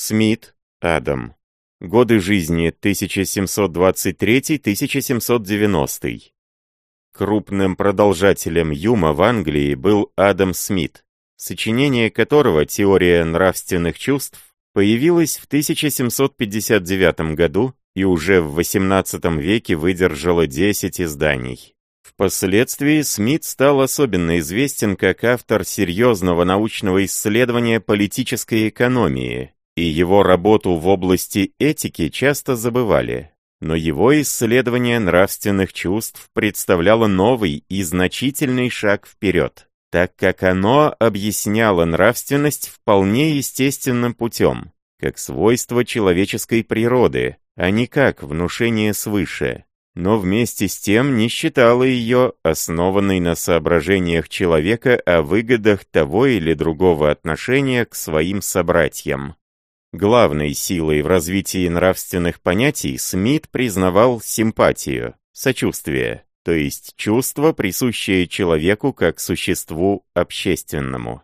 Смит, Адам. Годы жизни 1723-1790. Крупным продолжателем Юма в Англии был Адам Смит, сочинение которого «Теория нравственных чувств» появилась в 1759 году и уже в XVIII веке выдержала 10 изданий. Впоследствии Смит стал особенно известен как автор серьезного научного исследования политической экономии, и его работу в области этики часто забывали. Но его исследование нравственных чувств представляло новый и значительный шаг вперед, так как оно объясняло нравственность вполне естественным путем, как свойство человеческой природы, а не как внушение свыше но вместе с тем не считала ее основанной на соображениях человека о выгодах того или другого отношения к своим собратьям. Главной силой в развитии нравственных понятий Смит признавал симпатию, сочувствие, то есть чувство, присущее человеку как существу общественному.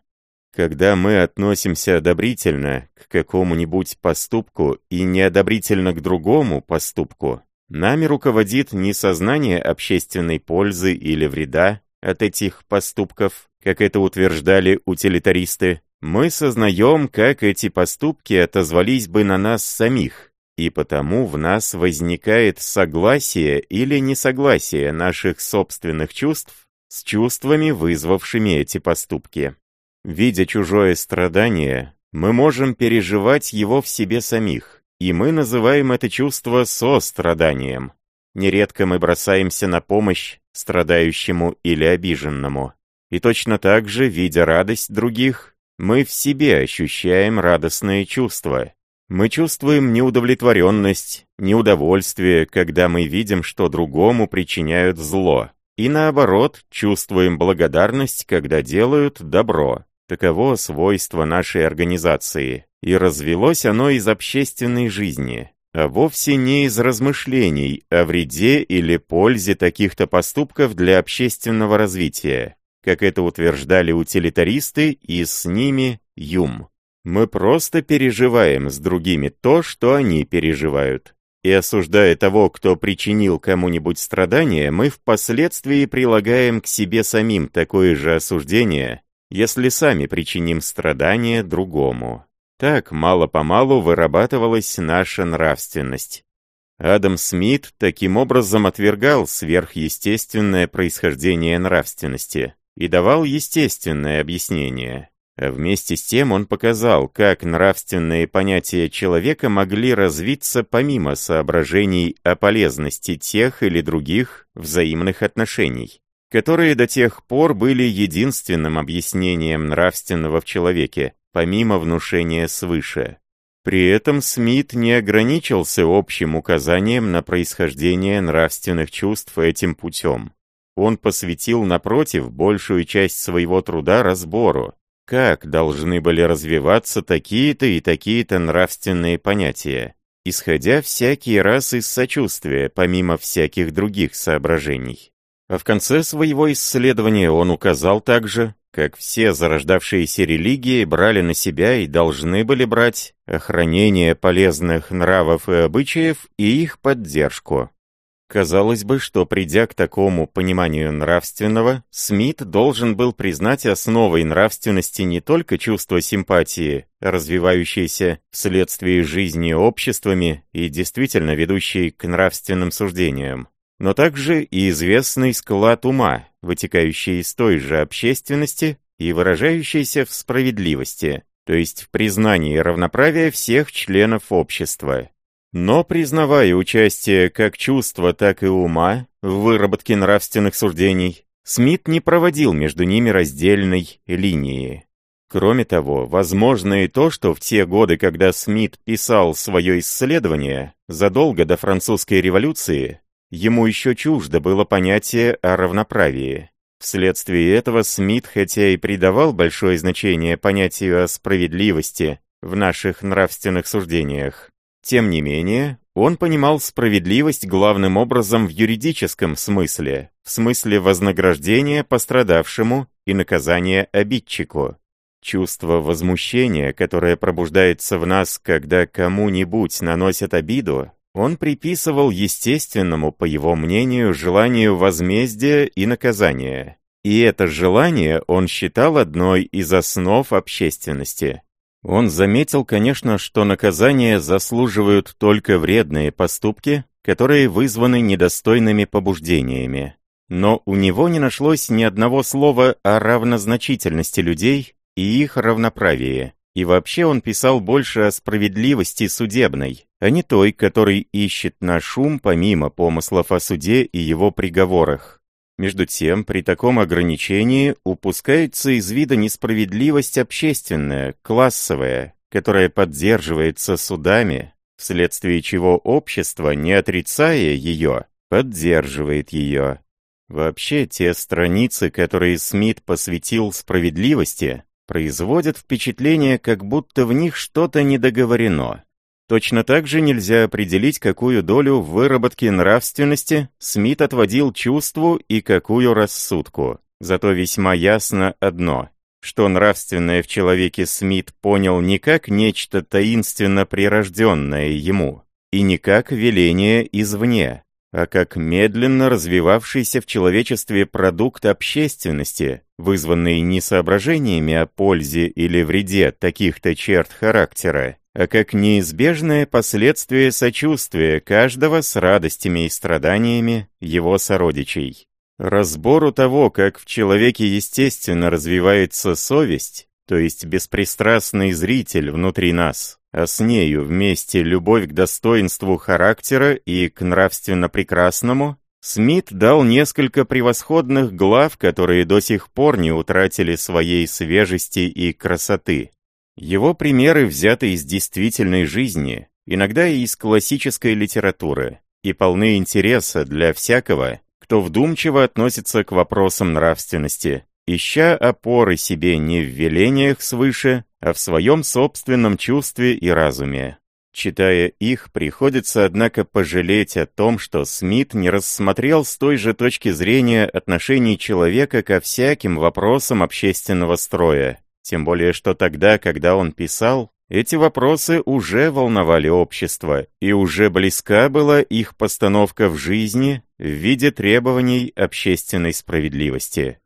Когда мы относимся одобрительно к какому-нибудь поступку и неодобрительно к другому поступку, Нами руководит не сознание общественной пользы или вреда от этих поступков, как это утверждали утилитаристы. Мы сознаем, как эти поступки отозвались бы на нас самих, и потому в нас возникает согласие или несогласие наших собственных чувств с чувствами, вызвавшими эти поступки. Видя чужое страдание, мы можем переживать его в себе самих, и мы называем это чувство состраданием. Нередко мы бросаемся на помощь страдающему или обиженному. И точно так же, видя радость других, мы в себе ощущаем радостное чувство. Мы чувствуем неудовлетворенность, неудовольствие, когда мы видим, что другому причиняют зло. И наоборот, чувствуем благодарность, когда делают добро. Таково свойство нашей организации и развелось оно из общественной жизни, а вовсе не из размышлений о вреде или пользе таких-то поступков для общественного развития, как это утверждали утилитаристы и с ними Юм. Мы просто переживаем с другими то, что они переживают. И осуждая того, кто причинил кому-нибудь страдания, мы впоследствии прилагаем к себе самим такое же осуждение, если сами причиним страдания другому. Так мало-помалу вырабатывалась наша нравственность. Адам Смит таким образом отвергал сверхъестественное происхождение нравственности и давал естественное объяснение. А вместе с тем он показал, как нравственные понятия человека могли развиться помимо соображений о полезности тех или других взаимных отношений, которые до тех пор были единственным объяснением нравственного в человеке, помимо внушения свыше. При этом Смит не ограничился общим указанием на происхождение нравственных чувств этим путем. Он посвятил, напротив, большую часть своего труда разбору, как должны были развиваться такие-то и такие-то нравственные понятия, исходя всякий раз из сочувствия, помимо всяких других соображений. А в конце своего исследования он указал также, как все зарождавшиеся религии брали на себя и должны были брать охранение полезных нравов и обычаев и их поддержку. Казалось бы, что придя к такому пониманию нравственного, Смит должен был признать основой нравственности не только чувство симпатии, развивающееся вследствие жизни обществами и действительно ведущей к нравственным суждениям, но также и известный склад ума, вытекающий из той же общественности и выражающийся в справедливости, то есть в признании равноправия всех членов общества. Но признавая участие как чувства, так и ума в выработке нравственных суждений, Смит не проводил между ними раздельной линии. Кроме того, возможно и то, что в те годы, когда Смит писал свое исследование, задолго до французской революции, Ему еще чуждо было понятие о равноправии. Вследствие этого Смит, хотя и придавал большое значение понятию о справедливости в наших нравственных суждениях, тем не менее, он понимал справедливость главным образом в юридическом смысле, в смысле вознаграждения пострадавшему и наказания обидчику. Чувство возмущения, которое пробуждается в нас, когда кому-нибудь наносят обиду, он приписывал естественному, по его мнению, желанию возмездия и наказания. И это желание он считал одной из основ общественности. Он заметил, конечно, что наказания заслуживают только вредные поступки, которые вызваны недостойными побуждениями. Но у него не нашлось ни одного слова о равнозначительности людей и их равноправии. И вообще он писал больше о справедливости судебной, а не той, который ищет на шум помимо помыслов о суде и его приговорах. Между тем, при таком ограничении упускается из вида несправедливость общественная, классовая, которая поддерживается судами, вследствие чего общество, не отрицая ее, поддерживает ее. Вообще, те страницы, которые Смит посвятил справедливости, производят впечатление, как будто в них что-то недоговорено. Точно так же нельзя определить, какую долю в выработке нравственности Смит отводил чувству и какую рассудку. Зато весьма ясно одно, что нравственное в человеке Смит понял не как нечто таинственно прирожденное ему, и не как веление извне, а как медленно развивавшийся в человечестве продукт общественности, вызванный не соображениями о пользе или вреде таких-то черт характера, а как неизбежное последствие сочувствия каждого с радостями и страданиями его сородичей. Разбору того, как в человеке естественно развивается совесть, то есть беспристрастный зритель внутри нас, а с нею вместе любовь к достоинству характера и к нравственно прекрасному, Смит дал несколько превосходных глав, которые до сих пор не утратили своей свежести и красоты. Его примеры взяты из действительной жизни, иногда и из классической литературы, и полны интереса для всякого, кто вдумчиво относится к вопросам нравственности, ища опоры себе не в велениях свыше, а в своем собственном чувстве и разуме. Читая их, приходится, однако, пожалеть о том, что Смит не рассмотрел с той же точки зрения отношений человека ко всяким вопросам общественного строя, тем более, что тогда, когда он писал, эти вопросы уже волновали общество, и уже близка была их постановка в жизни в виде требований общественной справедливости.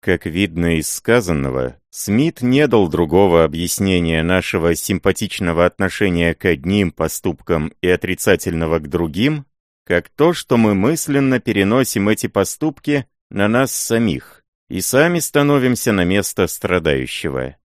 Как видно из сказанного, Смит не дал другого объяснения нашего симпатичного отношения к одним поступкам и отрицательного к другим, как то, что мы мысленно переносим эти поступки на нас самих, и сами становимся на место страдающего.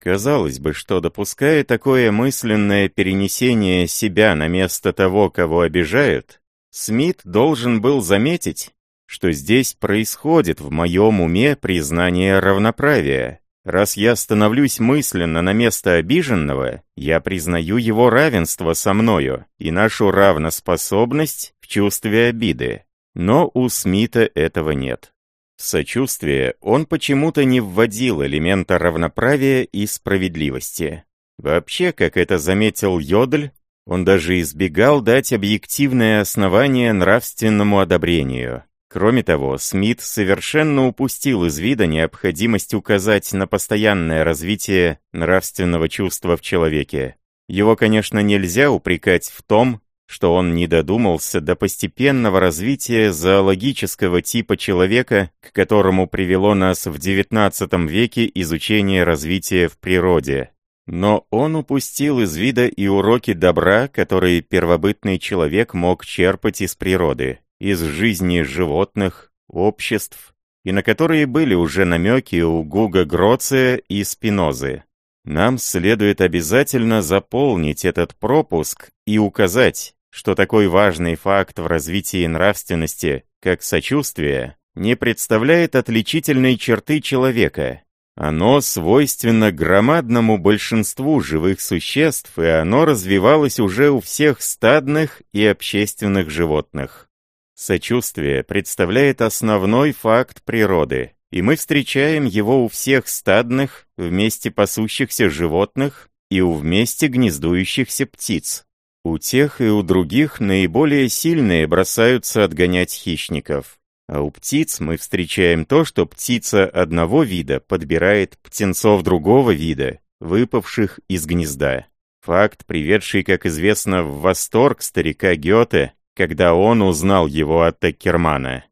Казалось бы, что допуская такое мысленное перенесение себя на место того, кого обижают, Смит должен был заметить, что здесь происходит в моем уме признание равноправия. Раз я становлюсь мысленно на место обиженного, я признаю его равенство со мною и нашу равноспособность в чувстве обиды. Но у Смита этого нет. Сочувствие он почему-то не вводил элемента равноправия и справедливости. Вообще, как это заметил Йодль, он даже избегал дать объективное основание нравственному одобрению. Кроме того, Смит совершенно упустил из вида необходимость указать на постоянное развитие нравственного чувства в человеке. Его, конечно, нельзя упрекать в том, что он не додумался до постепенного развития зоологического типа человека, к которому привело нас в XIX веке изучение развития в природе. Но он упустил из вида и уроки добра, которые первобытный человек мог черпать из природы, из жизни животных, обществ, и на которые были уже намеки у Гуга Гроция и Спинозы. Нам следует обязательно заполнить этот пропуск и указать, что такой важный факт в развитии нравственности, как сочувствие, не представляет отличительной черты человека. Оно свойственно громадному большинству живых существ, и оно развивалось уже у всех стадных и общественных животных. Сочувствие представляет основной факт природы, и мы встречаем его у всех стадных, вместе пасущихся животных и у вместе гнездующихся птиц. У тех и у других наиболее сильные бросаются отгонять хищников. А у птиц мы встречаем то, что птица одного вида подбирает птенцов другого вида, выпавших из гнезда. Факт, приведший, как известно, в восторг старика Гёте, когда он узнал его от Теккермана.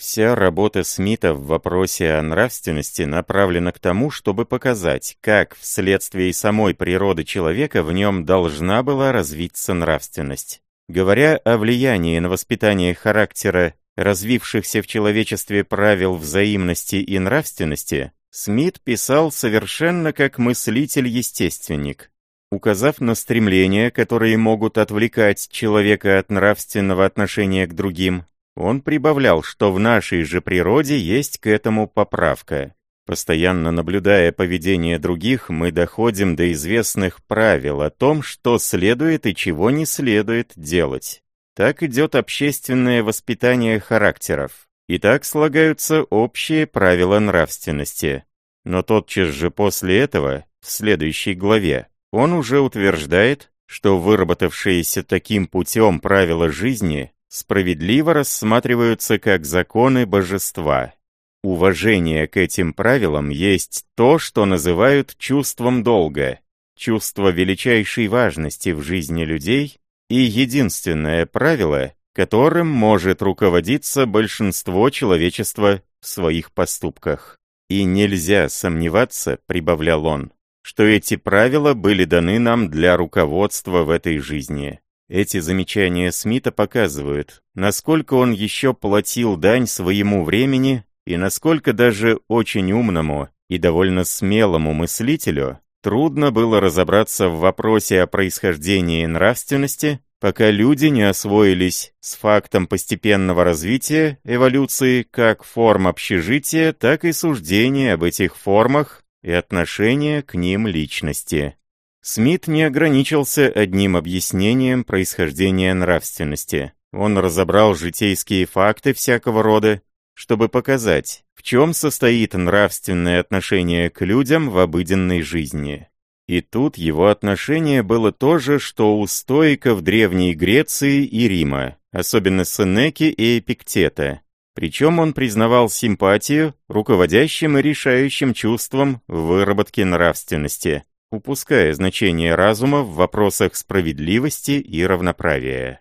Вся работа Смита в вопросе о нравственности направлена к тому, чтобы показать, как вследствие самой природы человека в нем должна была развиться нравственность. Говоря о влиянии на воспитание характера развившихся в человечестве правил взаимности и нравственности, Смит писал совершенно как мыслитель-естественник, указав на стремления, которые могут отвлекать человека от нравственного отношения к другим, он прибавлял, что в нашей же природе есть к этому поправка. Постоянно наблюдая поведение других, мы доходим до известных правил о том, что следует и чего не следует делать. Так идет общественное воспитание характеров. И так слагаются общие правила нравственности. Но тотчас же после этого, в следующей главе, он уже утверждает, что выработавшиеся таким путем правила жизни справедливо рассматриваются как законы божества. Уважение к этим правилам есть то, что называют чувством долга, чувство величайшей важности в жизни людей и единственное правило, которым может руководиться большинство человечества в своих поступках. И нельзя сомневаться, прибавлял он, что эти правила были даны нам для руководства в этой жизни. Эти замечания Смита показывают, насколько он еще платил дань своему времени и насколько даже очень умному и довольно смелому мыслителю трудно было разобраться в вопросе о происхождении нравственности, пока люди не освоились с фактом постепенного развития эволюции как форм общежития, так и суждения об этих формах и отношения к ним личности. Смит не ограничился одним объяснением происхождения нравственности. Он разобрал житейские факты всякого рода, чтобы показать, в чем состоит нравственное отношение к людям в обыденной жизни. И тут его отношение было то же, что у стоиков Древней Греции и Рима, особенно Сенеки и Эпиктета. Причем он признавал симпатию руководящим и решающим чувством в выработке нравственности, упуская значение разума в вопросах справедливости и равноправия.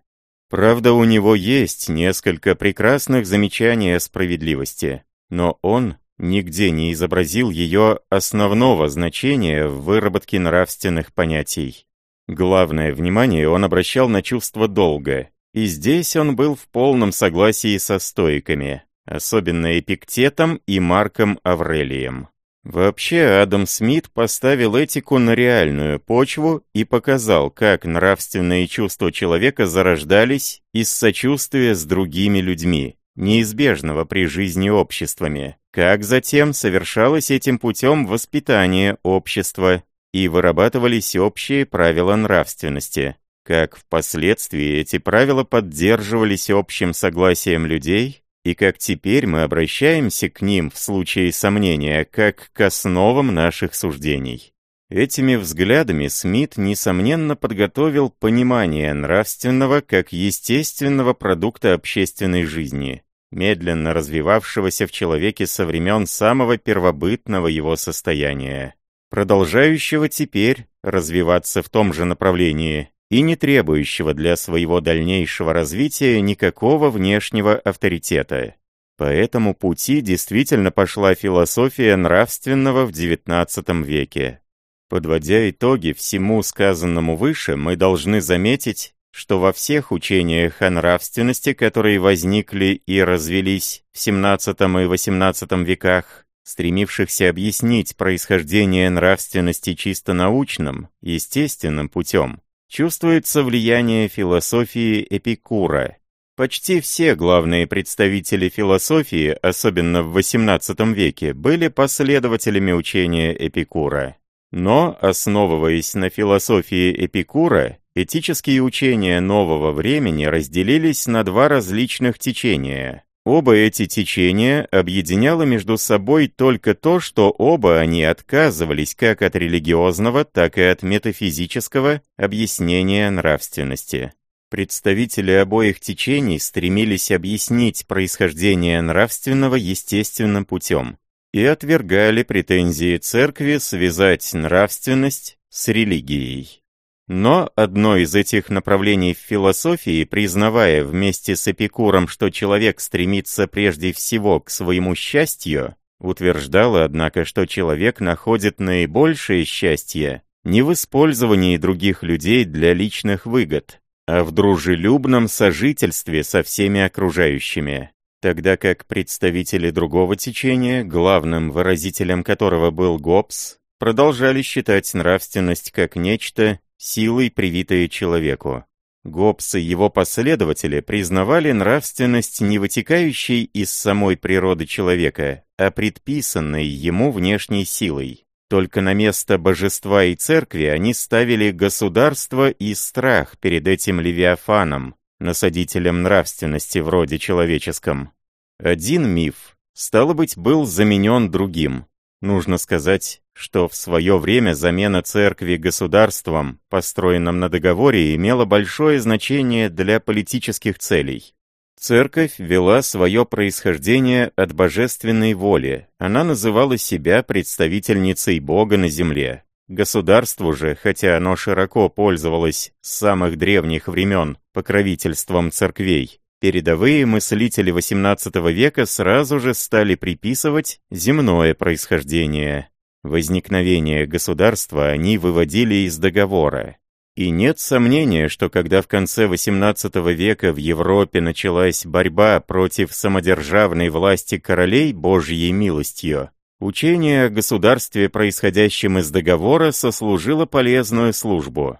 Правда, у него есть несколько прекрасных замечаний о справедливости, но он нигде не изобразил ее основного значения в выработке нравственных понятий. Главное внимание он обращал на чувство долга, и здесь он был в полном согласии со стоиками, особенно Эпиктетом и Марком Аврелием. Вообще, Адам Смит поставил этику на реальную почву и показал, как нравственные чувства человека зарождались из сочувствия с другими людьми, неизбежного при жизни обществами, как затем совершалось этим путем воспитание общества и вырабатывались общие правила нравственности, как впоследствии эти правила поддерживались общим согласием людей и как теперь мы обращаемся к ним в случае сомнения, как к основам наших суждений. Этими взглядами Смит, несомненно, подготовил понимание нравственного как естественного продукта общественной жизни, медленно развивавшегося в человеке со времен самого первобытного его состояния, продолжающего теперь развиваться в том же направлении, и не требующего для своего дальнейшего развития никакого внешнего авторитета. По этому пути действительно пошла философия нравственного в XIX веке. Подводя итоги всему сказанному выше, мы должны заметить, что во всех учениях о нравственности, которые возникли и развелись в XVII и XVIII веках, стремившихся объяснить происхождение нравственности чисто научным, естественным путем, чувствуется влияние философии Эпикура. Почти все главные представители философии, особенно в XVIII веке, были последователями учения Эпикура. Но, основываясь на философии Эпикура, этические учения нового времени разделились на два различных течения Оба эти течения объединяло между собой только то, что оба они отказывались как от религиозного, так и от метафизического объяснения нравственности. Представители обоих течений стремились объяснить происхождение нравственного естественным путем и отвергали претензии церкви связать нравственность с религией. Но одно из этих направлений в философии, признавая вместе с Эпикуром, что человек стремится прежде всего к своему счастью, утверждало, однако, что человек находит наибольшее счастье не в использовании других людей для личных выгод, а в дружелюбном сожительстве со всеми окружающими, тогда как представители другого течения, главным выразителем которого был Гоббс, продолжали считать нравственность как нечто, силой привитое человеку. Гоббс и его последователи признавали нравственность не вытекающей из самой природы человека, а предписанной ему внешней силой. Только на место божества и церкви они ставили государство и страх перед этим Левиафаном, насадителем нравственности вроде человеческом. Один миф, стало быть, был заменен другим. Нужно сказать, что в свое время замена церкви государством, построенным на договоре, имела большое значение для политических целей. Церковь вела свое происхождение от божественной воли. Она называла себя представительницей Бога на земле. Государству же, хотя оно широко пользовалось с самых древних времен покровительством церквей, передовые мыслители XVIII века сразу же стали приписывать земное происхождение. Возникновение государства они выводили из договора. И нет сомнения, что когда в конце XVIII века в Европе началась борьба против самодержавной власти королей Божьей милостью, учение о государстве, происходящем из договора, сослужило полезную службу.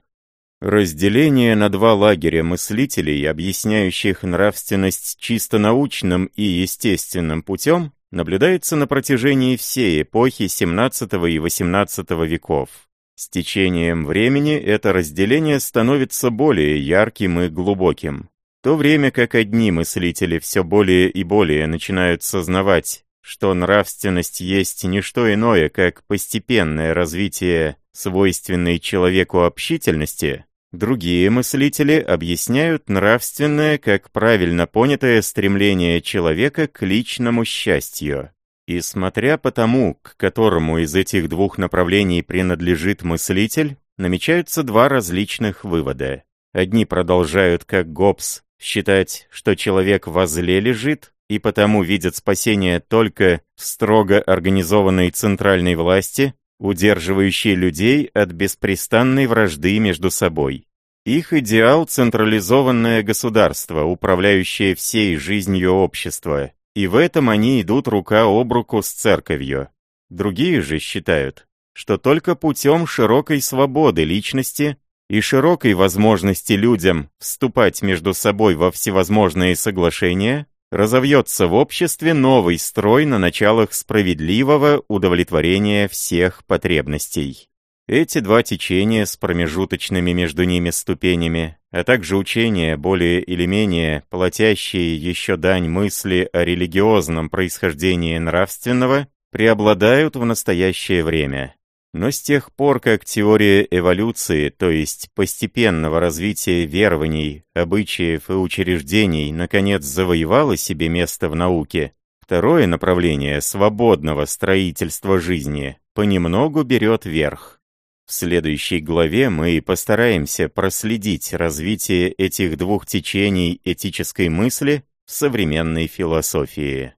Разделение на два лагеря мыслителей, объясняющих нравственность чисто научным и естественным путем, наблюдается на протяжении всей эпохи XVII и XVIII веков. С течением времени это разделение становится более ярким и глубоким. В то время как одни мыслители все более и более начинают сознавать, что нравственность есть не что иное, как постепенное развитие свойственной человеку общительности, другие мыслители объясняют нравственное как правильно понятое стремление человека к личному счастью. И смотря по тому, к которому из этих двух направлений принадлежит мыслитель, намечаются два различных вывода. Одни продолжают, как Гоббс, считать, что человек возле лежит, и потому видят спасение только в строго организованной центральной власти, удерживающей людей от беспрестанной вражды между собой. Их идеал – централизованное государство, управляющее всей жизнью общества, и в этом они идут рука об руку с церковью. Другие же считают, что только путем широкой свободы личности и широкой возможности людям вступать между собой во всевозможные соглашения разовьется в обществе новый строй на началах справедливого удовлетворения всех потребностей. Эти два течения с промежуточными между ними ступенями, а также учения, более или менее платящие еще дань мысли о религиозном происхождении нравственного, преобладают в настоящее время. Но с тех пор, как теория эволюции, то есть постепенного развития верований, обычаев и учреждений, наконец завоевала себе место в науке, второе направление свободного строительства жизни понемногу берет верх. В следующей главе мы постараемся проследить развитие этих двух течений этической мысли в современной философии.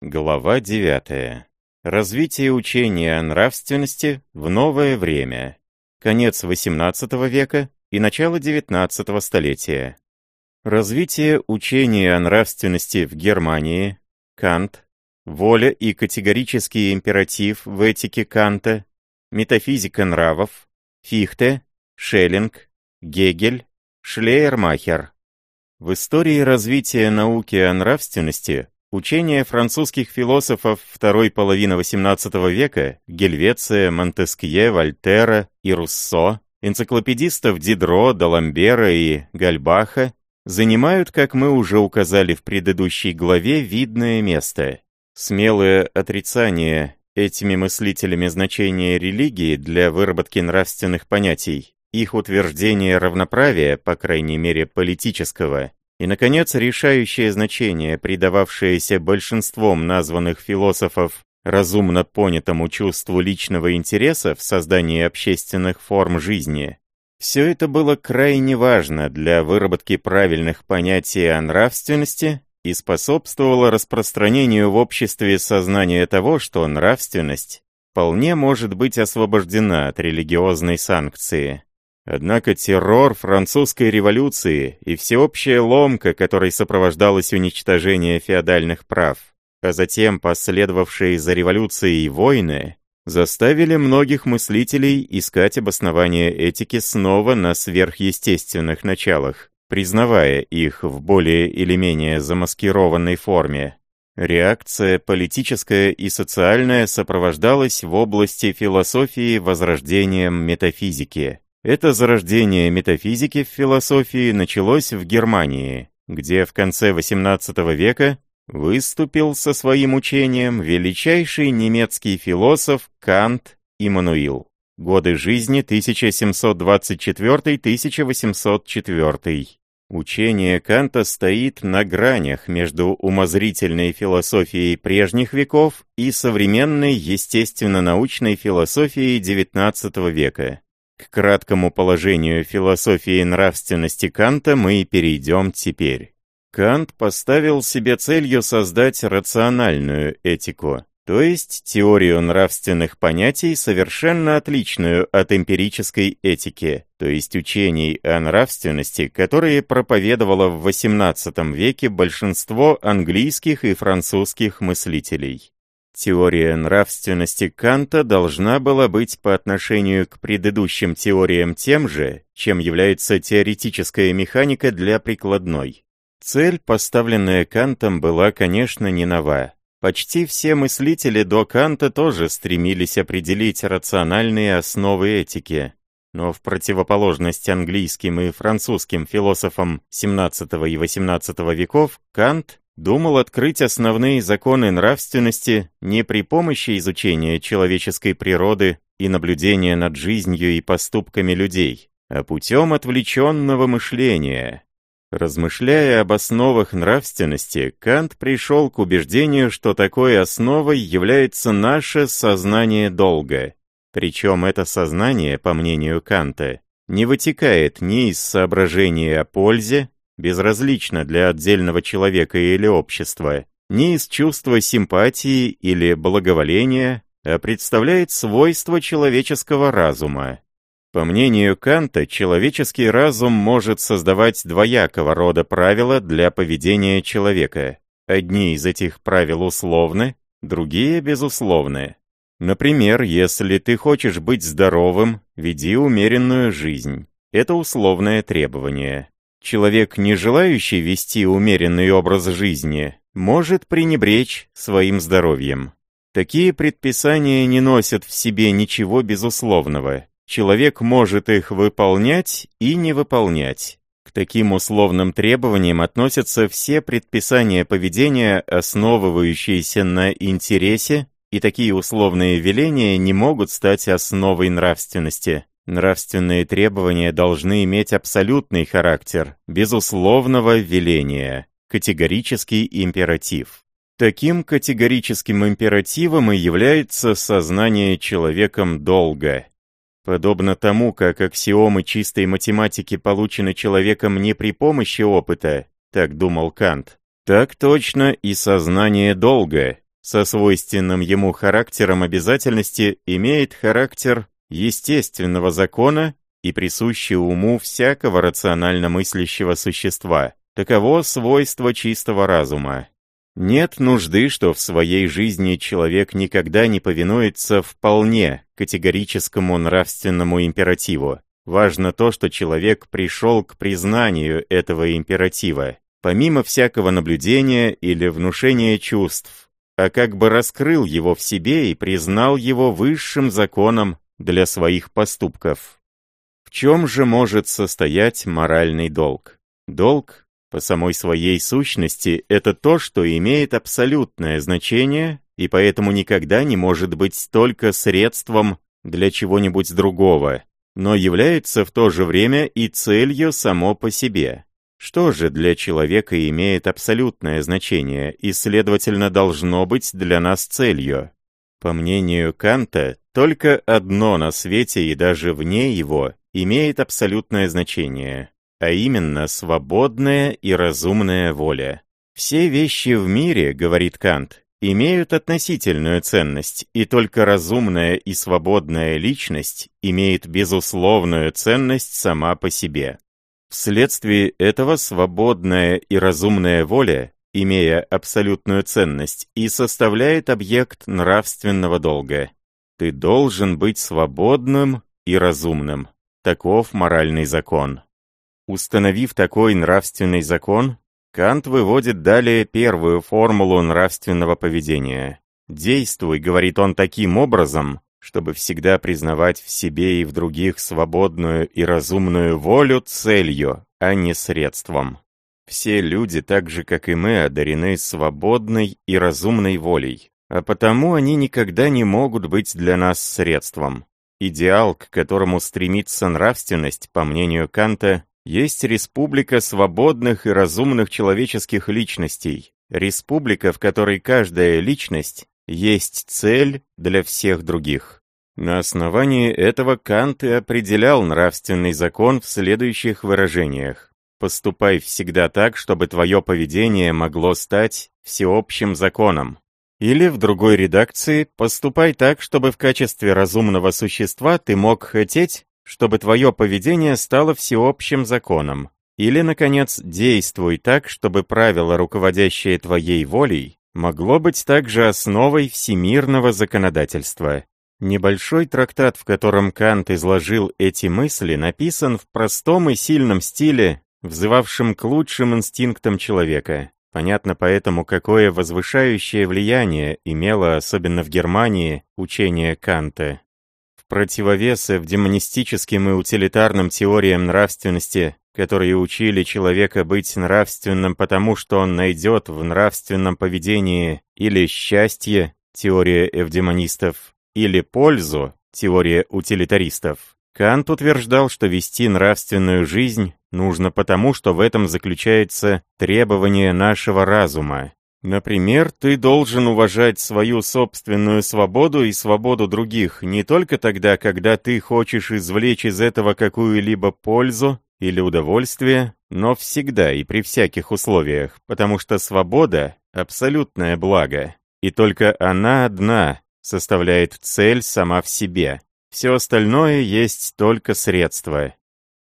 Глава 9. Развитие учения о нравственности в новое время. Конец XVIII века и начало XIX столетия. Развитие учения о нравственности в Германии. Кант. Воля и категорический императив в этике Канта Метафизика нравов, Фихте, Шеллинг, Гегель, Шлейермахер. В истории развития науки о нравственности учения французских философов второй половины XVIII века Гельвеция, Монтескье, Вольтера и Руссо, энциклопедистов Дидро, Даламбера и Гальбаха занимают, как мы уже указали в предыдущей главе, видное место. Смелое отрицание этими мыслителями значение религии для выработки нравственных понятий их утверждение равноправия, по крайней мере политического, и, наконец, решающее значение, придававшееся большинством названных философов разумно понятому чувству личного интереса в создании общественных форм жизни, все это было крайне важно для выработки правильных понятий о нравственности и способствовало распространению в обществе сознания того, что нравственность вполне может быть освобождена от религиозной санкции. Однако террор французской революции и всеобщая ломка, которой сопровождалось уничтожение феодальных прав, а затем последовавшие за революцией войны, заставили многих мыслителей искать обоснование этики снова на сверхъестественных началах, признавая их в более или менее замаскированной форме. Реакция политическая и социальная сопровождалась в области философии возрождением метафизики. Это зарождение метафизики в философии началось в Германии, где в конце XVIII века выступил со своим учением величайший немецкий философ Кант Иммануил. Годы жизни 1724-1804. Учение Канта стоит на гранях между умозрительной философией прежних веков и современной естественно-научной философией XIX века. К краткому положению философии нравственности Канта мы перейдем теперь. Кант поставил себе целью создать рациональную этику, то есть теорию нравственных понятий, совершенно отличную от эмпирической этики, то есть учений о нравственности, которые проповедовало в XVIII веке большинство английских и французских мыслителей. Теория нравственности Канта должна была быть по отношению к предыдущим теориям тем же, чем является теоретическая механика для прикладной. Цель, поставленная Кантом, была, конечно, не нова. Почти все мыслители до Канта тоже стремились определить рациональные основы этики. Но в противоположность английским и французским философам XVII и XVIII веков, Кант думал открыть основные законы нравственности не при помощи изучения человеческой природы и наблюдения над жизнью и поступками людей, а путем отвлеченного мышления, Размышляя об основах нравственности, Кант пришел к убеждению, что такой основой является наше сознание долга. Причем это сознание, по мнению Канта, не вытекает ни из соображения о пользе, безразлично для отдельного человека или общества, ни из чувства симпатии или благоволения, а представляет свойства человеческого разума. По мнению Канта, человеческий разум может создавать двоякого рода правила для поведения человека. Одни из этих правил условны, другие безусловны. Например, если ты хочешь быть здоровым, веди умеренную жизнь. Это условное требование. Человек, не желающий вести умеренный образ жизни, может пренебречь своим здоровьем. Такие предписания не носят в себе ничего безусловного. Человек может их выполнять и не выполнять. К таким условным требованиям относятся все предписания поведения, основывающиеся на интересе, и такие условные веления не могут стать основой нравственности. Нравственные требования должны иметь абсолютный характер, безусловного веления, категорический императив. Таким категорическим императивом и является сознание человеком долга. Подобно тому, как аксиомы чистой математики получены человеком не при помощи опыта, так думал Кант, так точно и сознание долга, со свойственным ему характером обязательности, имеет характер естественного закона и присущий уму всякого рационально мыслящего существа. Таково свойство чистого разума. Нет нужды, что в своей жизни человек никогда не повинуется вполне категорическому нравственному императиву. Важно то, что человек пришел к признанию этого императива, помимо всякого наблюдения или внушения чувств, а как бы раскрыл его в себе и признал его высшим законом для своих поступков. В чем же может состоять моральный долг? Долг по самой своей сущности это то, что имеет абсолютное значение и поэтому никогда не может быть только средством для чего-нибудь другого. но является в то же время и целью само по себе. Что же для человека имеет абсолютное значение и, следовательно, должно быть для нас целью? По мнению Канта, только одно на свете и даже вне его имеет абсолютное значение, а именно свободная и разумная воля. Все вещи в мире, говорит Кант, имеют относительную ценность, и только разумная и свободная личность имеет безусловную ценность сама по себе. Вследствие этого свободная и разумная воля имея абсолютную ценность, и составляет объект нравственного долга. Ты должен быть свободным и разумным. Таков моральный закон. Установив такой нравственный закон, Кант выводит далее первую формулу нравственного поведения. «Действуй», — говорит он, таким образом, чтобы всегда признавать в себе и в других свободную и разумную волю целью, а не средством. Все люди, так же как и мы, одарены свободной и разумной волей, а потому они никогда не могут быть для нас средством. Идеал, к которому стремится нравственность, по мнению Канта, есть республика свободных и разумных человеческих личностей, республика, в которой каждая личность есть цель для всех других. На основании этого Кант и определял нравственный закон в следующих выражениях. Поступай всегда так, чтобы твое поведение могло стать всеобщим законом. Или в другой редакции «Поступай так, чтобы в качестве разумного существа ты мог хотеть, чтобы твое поведение стало всеобщим законом». Или, наконец, «Действуй так, чтобы правило, руководящее твоей волей, могло быть также основой всемирного законодательства». Небольшой трактат, в котором Кант изложил эти мысли, написан в простом и сильном стиле, взывавшим к лучшим инстинктам человека. Понятно поэтому, какое возвышающее влияние имело, особенно в Германии, учение Канта. В противовес демонистическим и утилитарным теориям нравственности, которые учили человека быть нравственным потому, что он найдет в нравственном поведении или счастье, теория эвдемонистов, или пользу, теория утилитаристов, Кант утверждал, что вести нравственную жизнь нужно потому, что в этом заключается требование нашего разума. Например, ты должен уважать свою собственную свободу и свободу других не только тогда, когда ты хочешь извлечь из этого какую-либо пользу или удовольствие, но всегда и при всяких условиях, потому что свобода — абсолютное благо, и только она одна составляет цель сама в себе. Все остальное есть только средство.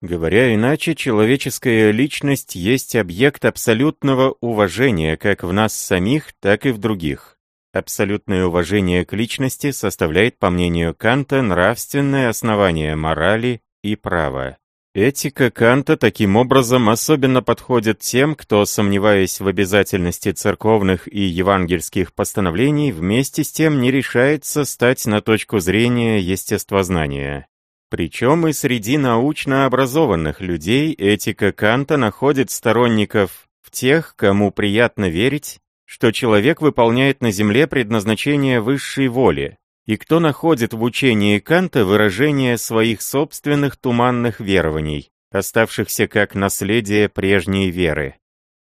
Говоря иначе, человеческая личность есть объект абсолютного уважения как в нас самих, так и в других. Абсолютное уважение к личности составляет, по мнению Канта, нравственное основание морали и права. Этика Канта таким образом особенно подходит тем, кто, сомневаясь в обязательности церковных и евангельских постановлений, вместе с тем не решается стать на точку зрения естествознания. Причем и среди научно образованных людей этика Канта находит сторонников в тех, кому приятно верить, что человек выполняет на земле предназначение высшей воли, и кто находит в учении Канта выражение своих собственных туманных верований, оставшихся как наследие прежней веры.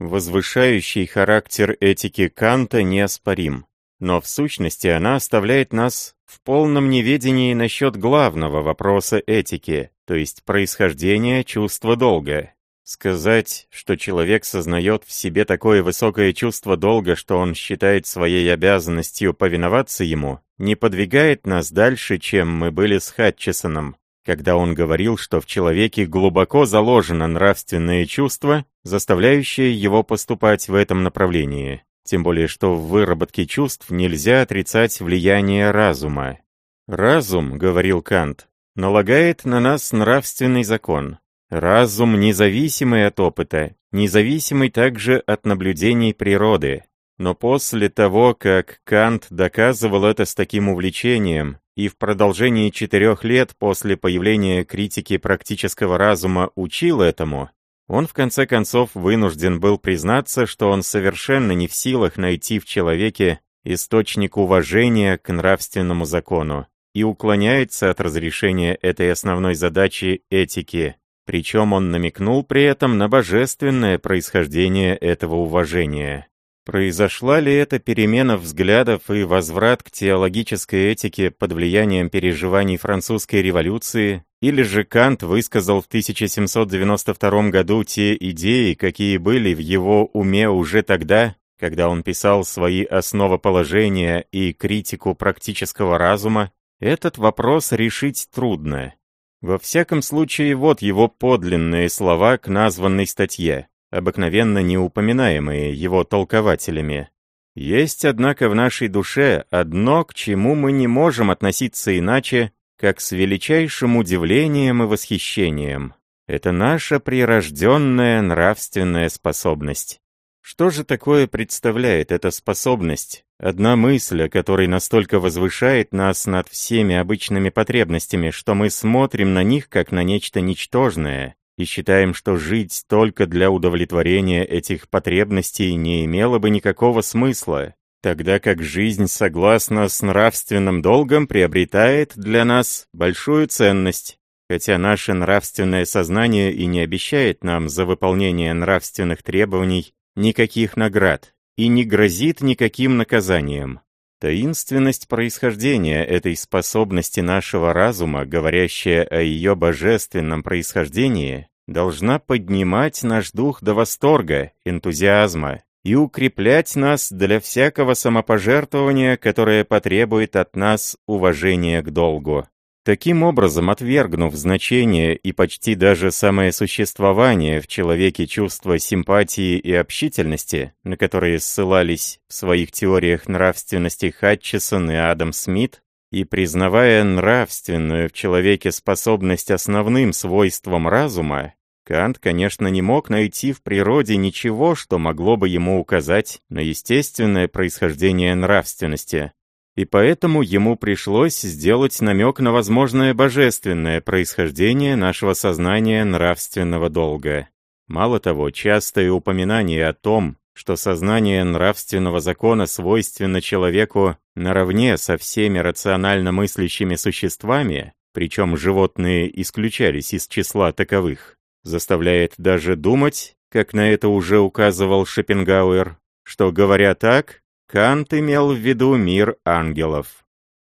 Возвышающий характер этики Канта неоспорим, но в сущности она оставляет нас в полном неведении насчет главного вопроса этики, то есть происхождения чувства долга. Сказать, что человек сознает в себе такое высокое чувство долга, что он считает своей обязанностью повиноваться ему, не подвигает нас дальше, чем мы были с Хатчесоном, когда он говорил, что в человеке глубоко заложено нравственное чувство, заставляющее его поступать в этом направлении. Тем более, что в выработке чувств нельзя отрицать влияние разума. «Разум, — говорил Кант, — налагает на нас нравственный закон, Разум независимый от опыта, независимый также от наблюдений природы. Но после того, как Кант доказывал это с таким увлечением, и в продолжении четырех лет после появления критики практического разума учил этому, он в конце концов вынужден был признаться, что он совершенно не в силах найти в человеке источник уважения к нравственному закону. и уклоняется от разрешения этой основной задачи этики, причем он намекнул при этом на божественное происхождение этого уважения. Произошла ли эта перемена взглядов и возврат к теологической этике под влиянием переживаний французской революции, или же Кант высказал в 1792 году те идеи, какие были в его уме уже тогда, когда он писал свои основоположения и критику практического разума, этот вопрос решить трудно. Во всяком случае, вот его подлинные слова к названной статье обыкновенно не упоминаемые его толкователями. Есть, однако, в нашей душе одно, к чему мы не можем относиться иначе, как с величайшим удивлением и восхищением. Это наша прирожденная нравственная способность. Что же такое представляет эта способность? Одна мысль, о которой настолько возвышает нас над всеми обычными потребностями, что мы смотрим на них как на нечто ничтожное, и считаем, что жить только для удовлетворения этих потребностей не имело бы никакого смысла, тогда как жизнь, согласно с нравственным долгом, приобретает для нас большую ценность, хотя наше нравственное сознание и не обещает нам за выполнение нравственных требований никаких наград и не грозит никаким наказанием. Таинственность происхождения этой способности нашего разума, говорящая о ее божественном происхождении, должна поднимать наш дух до восторга, энтузиазма и укреплять нас для всякого самопожертвования, которое потребует от нас уважения к долгу. Таким образом, отвергнув значение и почти даже самое существование в человеке чувства симпатии и общительности, на которые ссылались в своих теориях нравственности Хатчесон и Адам Смит, и признавая нравственную в человеке способность основным свойством разума, Кант, конечно, не мог найти в природе ничего, что могло бы ему указать на естественное происхождение нравственности, и поэтому ему пришлось сделать намек на возможное божественное происхождение нашего сознания нравственного долга. Мало того, частое упоминание о том, что сознание нравственного закона свойственно человеку наравне со всеми рационально мыслящими существами, причем животные исключались из числа таковых, заставляет даже думать, как на это уже указывал Шопенгауэр, что, говоря так, Кант имел в виду мир ангелов.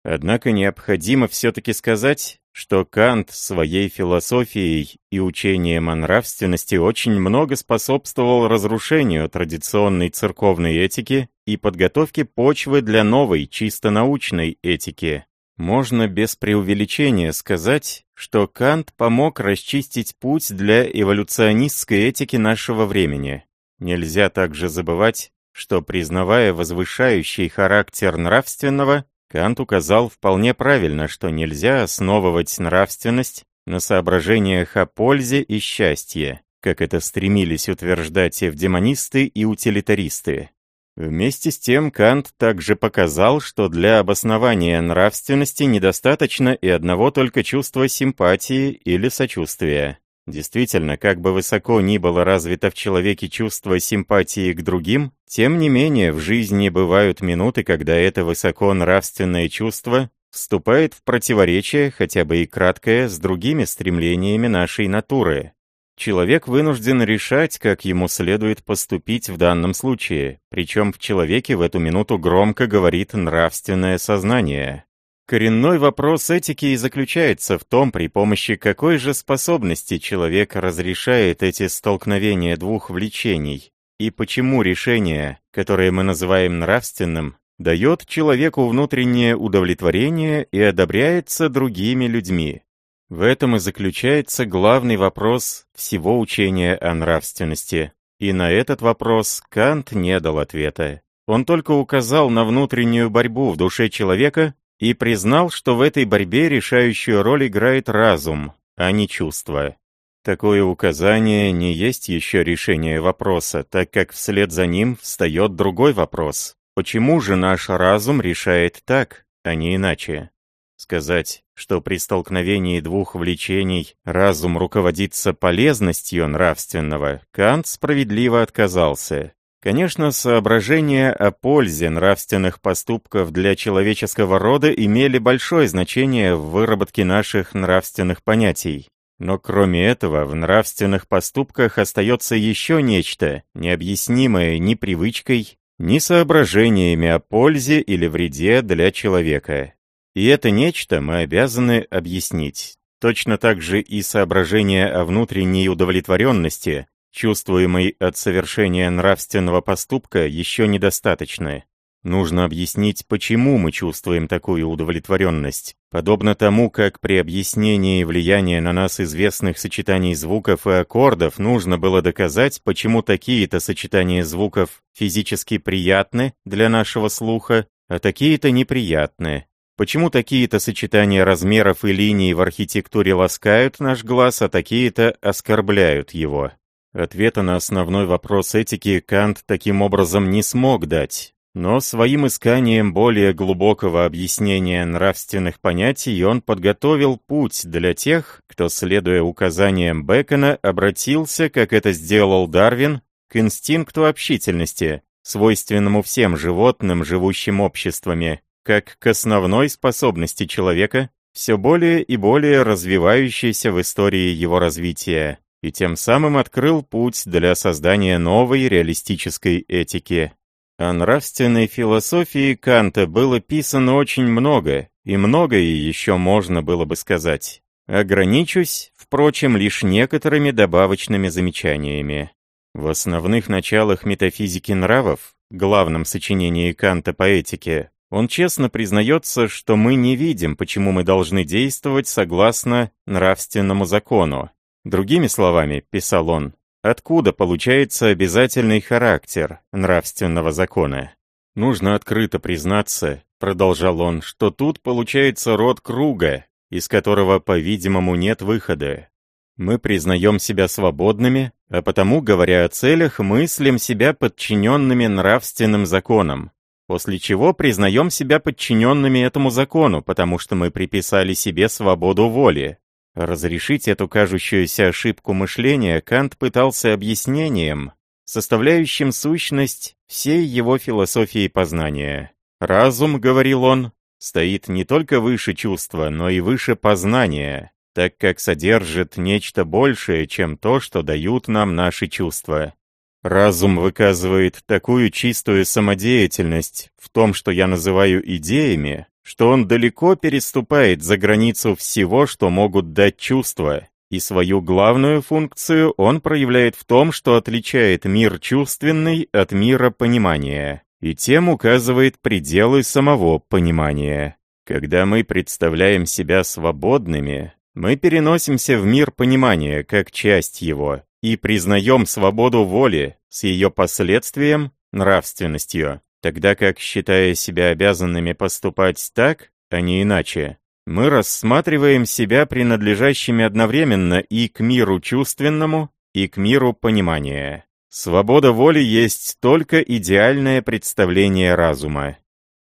Однако необходимо все-таки сказать, что Кант своей философией и учением о нравственности очень много способствовал разрушению традиционной церковной этики и подготовке почвы для новой, чисто научной этики. Можно без преувеличения сказать, что Кант помог расчистить путь для эволюционистской этики нашего времени. Нельзя также забывать, что, признавая возвышающий характер нравственного, Кант указал вполне правильно, что нельзя основывать нравственность на соображениях о пользе и счастье, как это стремились утверждать эвдемонисты и утилитаристы. Вместе с тем Кант также показал, что для обоснования нравственности недостаточно и одного только чувства симпатии или сочувствия. Действительно, как бы высоко ни было развито в человеке чувство симпатии к другим, тем не менее в жизни бывают минуты, когда это высоко нравственное чувство вступает в противоречие, хотя бы и краткое, с другими стремлениями нашей натуры. Человек вынужден решать, как ему следует поступить в данном случае, причем в человеке в эту минуту громко говорит нравственное сознание. Коренной вопрос этики и заключается в том, при помощи какой же способности человек разрешает эти столкновения двух влечений, и почему решение, которое мы называем нравственным, дает человеку внутреннее удовлетворение и одобряется другими людьми. В этом и заключается главный вопрос всего учения о нравственности. И на этот вопрос Кант не дал ответа. Он только указал на внутреннюю борьбу в душе человека и признал, что в этой борьбе решающую роль играет разум, а не чувство. Такое указание не есть еще решение вопроса, так как вслед за ним встает другой вопрос. Почему же наш разум решает так, а не иначе? Сказать, что при столкновении двух влечений разум руководится полезностью нравственного, Кант справедливо отказался. Конечно, соображения о пользе нравственных поступков для человеческого рода имели большое значение в выработке наших нравственных понятий. Но кроме этого, в нравственных поступках остается еще нечто, необъяснимое ни привычкой, ни соображениями о пользе или вреде для человека. И это нечто мы обязаны объяснить. Точно так же и соображения о внутренней удовлетворенности, чувствуемой от совершения нравственного поступка, еще недостаточны. Нужно объяснить, почему мы чувствуем такую удовлетворенность. Подобно тому, как при объяснении влияния на нас известных сочетаний звуков и аккордов нужно было доказать, почему такие-то сочетания звуков физически приятны для нашего слуха, а такие-то неприятны. Почему такие-то сочетания размеров и линий в архитектуре ласкают наш глаз, а такие-то оскорбляют его? Ответа на основной вопрос этики Кант таким образом не смог дать, но своим исканием более глубокого объяснения нравственных понятий он подготовил путь для тех, кто, следуя указаниям Бекона, обратился, как это сделал Дарвин, к инстинкту общительности, свойственному всем животным, живущим обществами, как к основной способности человека, все более и более развивающейся в истории его развития, и тем самым открыл путь для создания новой реалистической этики. О нравственной философии Канта было писано очень много, и многое еще можно было бы сказать. Ограничусь, впрочем, лишь некоторыми добавочными замечаниями. В основных началах метафизики нравов, главном сочинении Канта по этике, он честно признается, что мы не видим, почему мы должны действовать согласно нравственному закону. Другими словами, писал он, откуда получается обязательный характер нравственного закона. Нужно открыто признаться, продолжал он, что тут получается род круга, из которого, по-видимому, нет выхода. Мы признаем себя свободными, а потому, говоря о целях, мыслим себя подчиненными нравственным законам, После чего признаем себя подчиненными этому закону, потому что мы приписали себе свободу воли. Разрешить эту кажущуюся ошибку мышления Кант пытался объяснением, составляющим сущность всей его философии познания. «Разум, — говорил он, — стоит не только выше чувства, но и выше познания, так как содержит нечто большее, чем то, что дают нам наши чувства. Разум выказывает такую чистую самодеятельность в том, что я называю идеями, что он далеко переступает за границу всего, что могут дать чувства, и свою главную функцию он проявляет в том, что отличает мир чувственный от мира понимания, и тем указывает пределы самого понимания. Когда мы представляем себя свободными, мы переносимся в мир понимания как часть его, и признаем свободу воли с ее последствием, нравственностью, тогда как, считая себя обязанными поступать так, а не иначе, мы рассматриваем себя принадлежащими одновременно и к миру чувственному, и к миру понимания. Свобода воли есть только идеальное представление разума.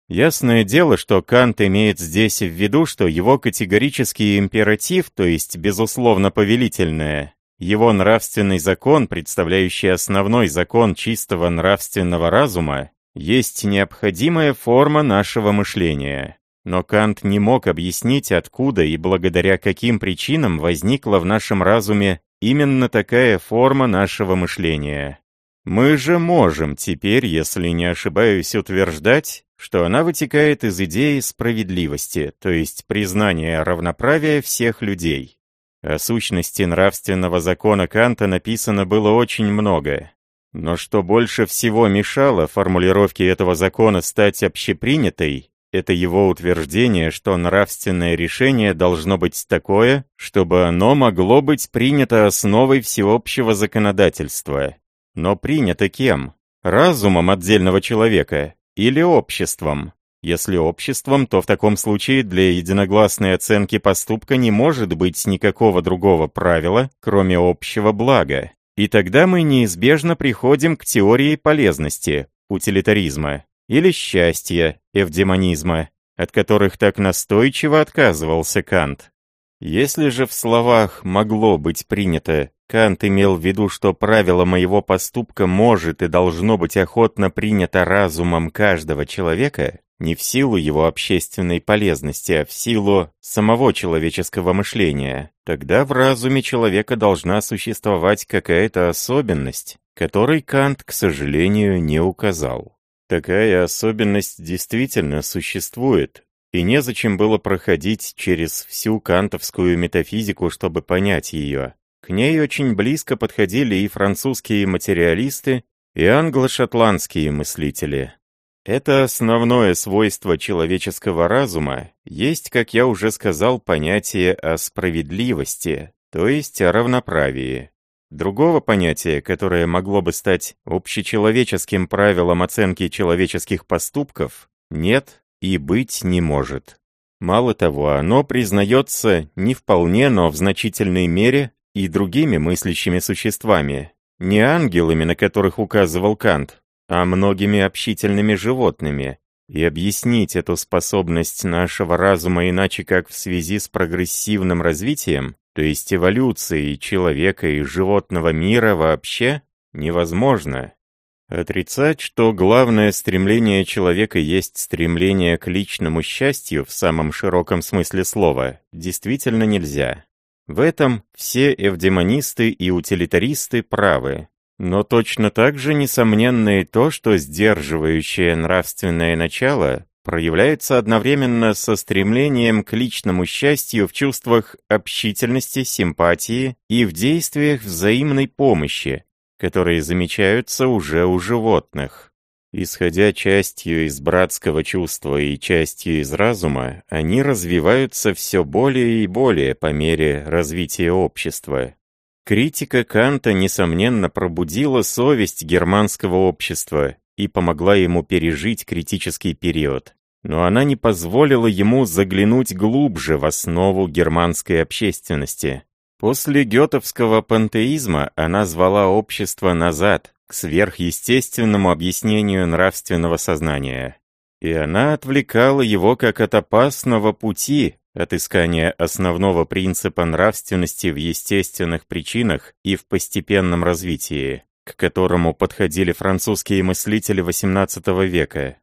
Ясное дело, что Кант имеет здесь в виду, что его категорический императив, то есть безусловно повелительное, его нравственный закон, представляющий основной закон чистого нравственного разума, есть необходимая форма нашего мышления. Но Кант не мог объяснить, откуда и благодаря каким причинам возникла в нашем разуме именно такая форма нашего мышления. Мы же можем теперь, если не ошибаюсь, утверждать, что она вытекает из идеи справедливости, то есть признания равноправия всех людей. О сущности нравственного закона Канта написано было очень много. Но что больше всего мешало формулировке этого закона стать общепринятой, это его утверждение, что нравственное решение должно быть такое, чтобы оно могло быть принято основой всеобщего законодательства. Но принято кем? Разумом отдельного человека или обществом? Если обществом, то в таком случае для единогласной оценки поступка не может быть никакого другого правила, кроме общего блага. И тогда мы неизбежно приходим к теории полезности, утилитаризма, или счастья, эвдемонизма, от которых так настойчиво отказывался Кант. Если же в словах «могло быть принято» Кант имел в виду, что правило моего поступка может и должно быть охотно принято разумом каждого человека, не в силу его общественной полезности, а в силу самого человеческого мышления, тогда в разуме человека должна существовать какая-то особенность, которой Кант, к сожалению, не указал. Такая особенность действительно существует, и незачем было проходить через всю кантовскую метафизику, чтобы понять ее. К ней очень близко подходили и французские материалисты, и англо-шотландские мыслители. Это основное свойство человеческого разума есть, как я уже сказал, понятие о справедливости, то есть о равноправии. Другого понятия, которое могло бы стать общечеловеческим правилом оценки человеческих поступков, нет и быть не может. Мало того, оно признается не вполне, но в значительной мере и другими мыслящими существами, не ангелами, на которых указывал Кант, а многими общительными животными, и объяснить эту способность нашего разума иначе как в связи с прогрессивным развитием, то есть эволюцией человека и животного мира вообще, невозможно. Отрицать, что главное стремление человека есть стремление к личному счастью в самом широком смысле слова, действительно нельзя. В этом все эвдемонисты и утилитаристы правы. Но точно так же несомненно и то, что сдерживающее нравственное начало проявляется одновременно со стремлением к личному счастью в чувствах общительности, симпатии и в действиях взаимной помощи, которые замечаются уже у животных. Исходя частью из братского чувства и частью из разума, они развиваются все более и более по мере развития общества. Критика Канта, несомненно, пробудила совесть германского общества и помогла ему пережить критический период. Но она не позволила ему заглянуть глубже в основу германской общественности. После гетовского пантеизма она звала общество назад, к сверхъестественному объяснению нравственного сознания. И она отвлекала его как от опасного пути, отыскания основного принципа нравственности в естественных причинах и в постепенном развитии, к которому подходили французские мыслители XVIII века.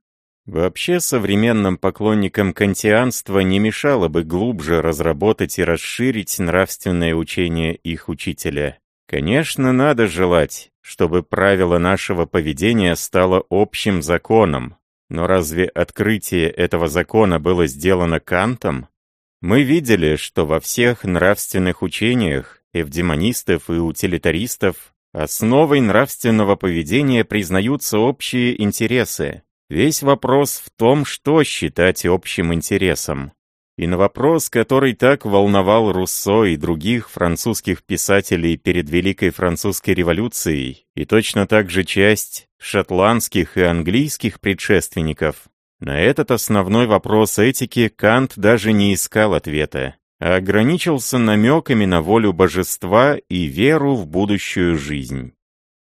Вообще, современным поклонникам кантианства не мешало бы глубже разработать и расширить нравственное учение их учителя. Конечно, надо желать, чтобы правило нашего поведения стало общим законом. Но разве открытие этого закона было сделано Кантом? Мы видели, что во всех нравственных учениях эвдемонистов и утилитаристов основой нравственного поведения признаются общие интересы, Весь вопрос в том, что считать общим интересом. И на вопрос, который так волновал Руссо и других французских писателей перед Великой Французской революцией, и точно так же часть шотландских и английских предшественников, на этот основной вопрос этики Кант даже не искал ответа, а ограничился намеками на волю божества и веру в будущую жизнь.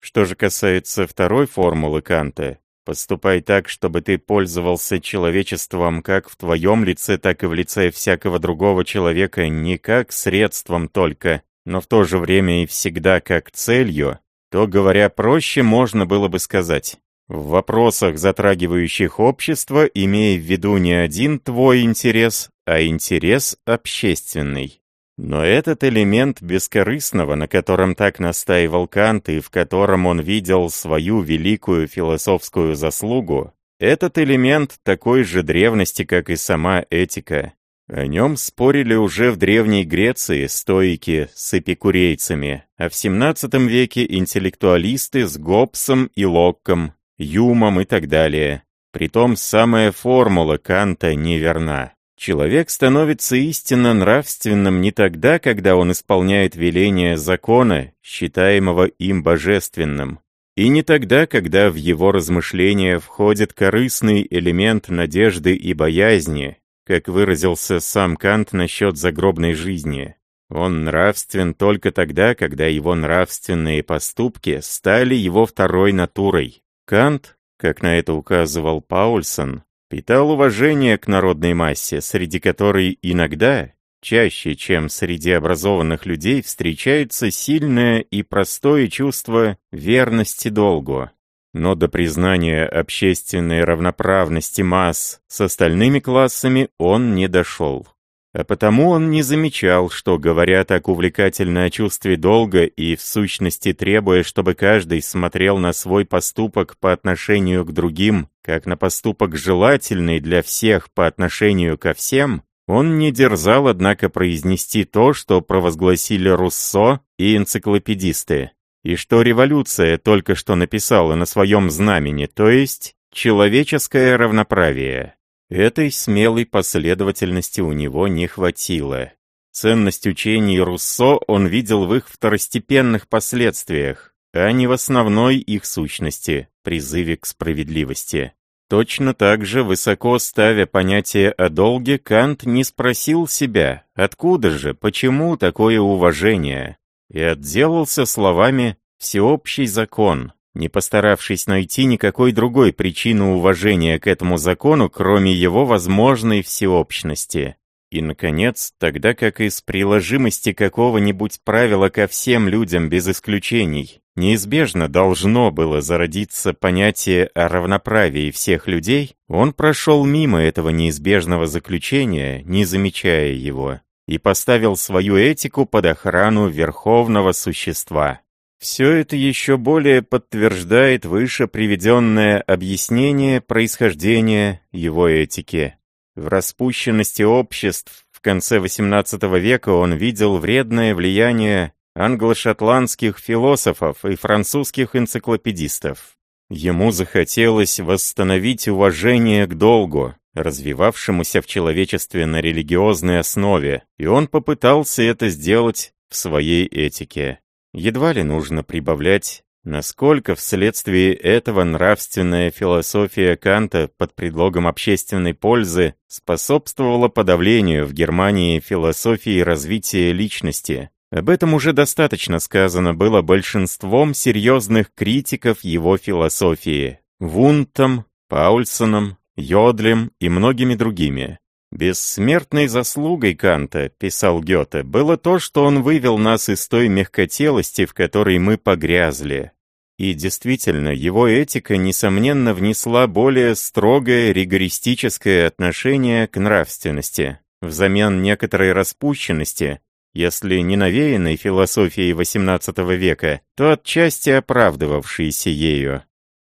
Что же касается второй формулы Канта, Поступай так, чтобы ты пользовался человечеством как в твоем лице, так и в лице всякого другого человека не как средством только, но в то же время и всегда как целью, то, говоря проще, можно было бы сказать. В вопросах, затрагивающих общество, имея в виду не один твой интерес, а интерес общественный. Но этот элемент бескорыстного, на котором так настаивал Кант и в котором он видел свою великую философскую заслугу, этот элемент такой же древности, как и сама этика. О нем спорили уже в Древней Греции стоики с эпикурейцами, а в XVII веке интеллектуалисты с Гоббсом и Локком, Юмом и так далее. Притом самая формула Канта неверна. Человек становится истинно нравственным не тогда, когда он исполняет веление закона, считаемого им божественным, и не тогда, когда в его размышления входит корыстный элемент надежды и боязни, как выразился сам Кант насчет загробной жизни. Он нравствен только тогда, когда его нравственные поступки стали его второй натурой. Кант, как на это указывал Паульсон, питал уважение к народной массе, среди которой иногда, чаще, чем среди образованных людей, встречается сильное и простое чувство верности долгу. Но до признания общественной равноправности масс с остальными классами он не дошел. А потому он не замечал, что говоря так увлекательно о чувстве долга и в сущности требуя, чтобы каждый смотрел на свой поступок по отношению к другим, как на поступок желательный для всех по отношению ко всем, он не дерзал, однако, произнести то, что провозгласили Руссо и энциклопедисты, и что революция только что написала на своем знамени, то есть человеческое равноправие. Этой смелой последовательности у него не хватило. Ценность учений Руссо он видел в их второстепенных последствиях, а не в основной их сущности, призыве к справедливости. Точно так же, высоко ставя понятие о долге, Кант не спросил себя, откуда же, почему такое уважение, и отделался словами «всеобщий закон», не постаравшись найти никакой другой причины уважения к этому закону, кроме его возможной всеобщности. И, наконец, тогда как из приложимости какого-нибудь правила ко всем людям без исключений, неизбежно должно было зародиться понятие о равноправии всех людей, он прошел мимо этого неизбежного заключения, не замечая его, и поставил свою этику под охрану верховного существа. Все это еще более подтверждает выше приведенное объяснение происхождения его этики. В распущенности обществ в конце XVIII века он видел вредное влияние англо-шотландских философов и французских энциклопедистов. Ему захотелось восстановить уважение к долгу, развивавшемуся в человечестве на религиозной основе, и он попытался это сделать в своей этике. Едва ли нужно прибавлять, насколько вследствие этого нравственная философия Канта под предлогом общественной пользы способствовала подавлению в Германии философии развития личности. Об этом уже достаточно сказано было большинством серьезных критиков его философии – Вунтом, Паульсоном, Йодлем и многими другими. «Бессмертной заслугой Канта, — писал Гёте, — было то, что он вывел нас из той мягкотелости, в которой мы погрязли. И действительно, его этика, несомненно, внесла более строгое ригористическое отношение к нравственности, взамен некоторой распущенности, если не навеянной философией XVIII века, то отчасти оправдывавшейся ею.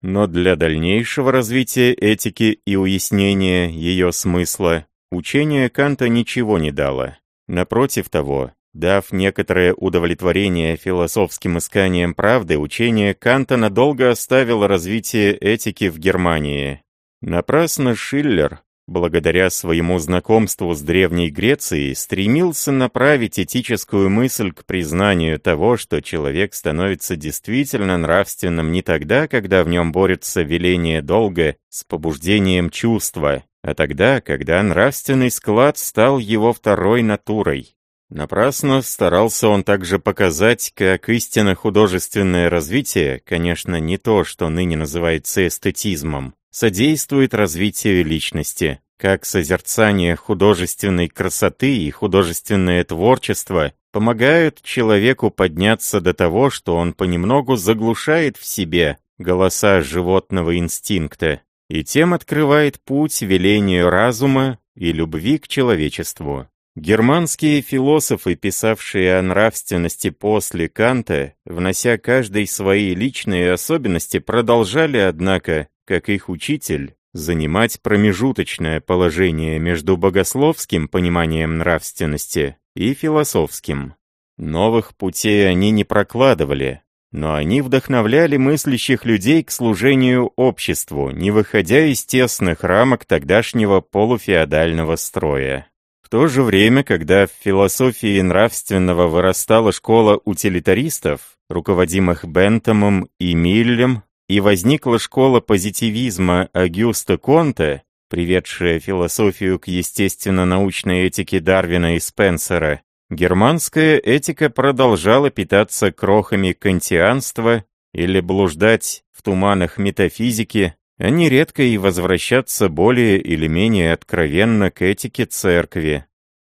Но для дальнейшего развития этики и уяснения ее смысла Учение Канта ничего не дало. Напротив того, дав некоторое удовлетворение философским исканиям правды, учение Канта надолго оставило развитие этики в Германии. Напрасно Шиллер, благодаря своему знакомству с Древней Грецией, стремился направить этическую мысль к признанию того, что человек становится действительно нравственным не тогда, когда в нем борются веление долга с побуждением чувства, а тогда, когда нравственный склад стал его второй натурой. Напрасно старался он также показать, как истинно художественное развитие, конечно, не то, что ныне называется эстетизмом, содействует развитию личности, как созерцание художественной красоты и художественное творчество помогают человеку подняться до того, что он понемногу заглушает в себе голоса животного инстинкта, и тем открывает путь велению разума и любви к человечеству. Германские философы, писавшие о нравственности после Канта, внося каждой свои личные особенности, продолжали, однако, как их учитель, занимать промежуточное положение между богословским пониманием нравственности и философским. Новых путей они не прокладывали, но они вдохновляли мыслящих людей к служению обществу, не выходя из тесных рамок тогдашнего полуфеодального строя. В то же время, когда в философии нравственного вырастала школа утилитаристов, руководимых Бентомом и Миллем, и возникла школа позитивизма Агюста Конте, приведшая философию к естественно-научной этике Дарвина и Спенсера, Германская этика продолжала питаться крохами кантианства или блуждать в туманах метафизики, а нередко и возвращаться более или менее откровенно к этике церкви.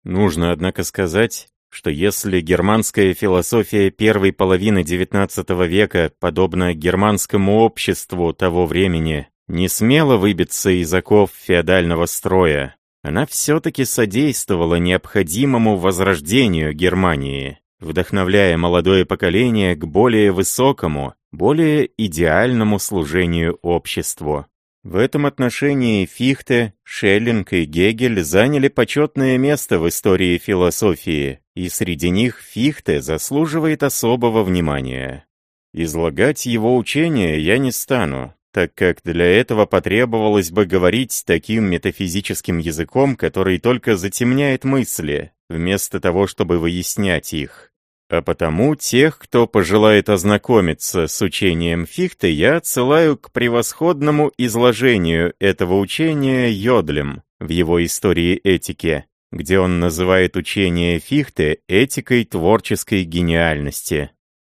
Нужно, однако, сказать, что если германская философия первой половины XIX века, подобно германскому обществу того времени, не смела выбиться из оков феодального строя, она все-таки содействовала необходимому возрождению Германии, вдохновляя молодое поколение к более высокому, более идеальному служению обществу. В этом отношении Фихте, Шеллинг и Гегель заняли почетное место в истории философии, и среди них Фихте заслуживает особого внимания. Излагать его учение я не стану, так как для этого потребовалось бы говорить таким метафизическим языком, который только затемняет мысли, вместо того, чтобы выяснять их. А потому тех, кто пожелает ознакомиться с учением Фихте, я отсылаю к превосходному изложению этого учения Йодлем в его истории этики, где он называет учение Фихте этикой творческой гениальности.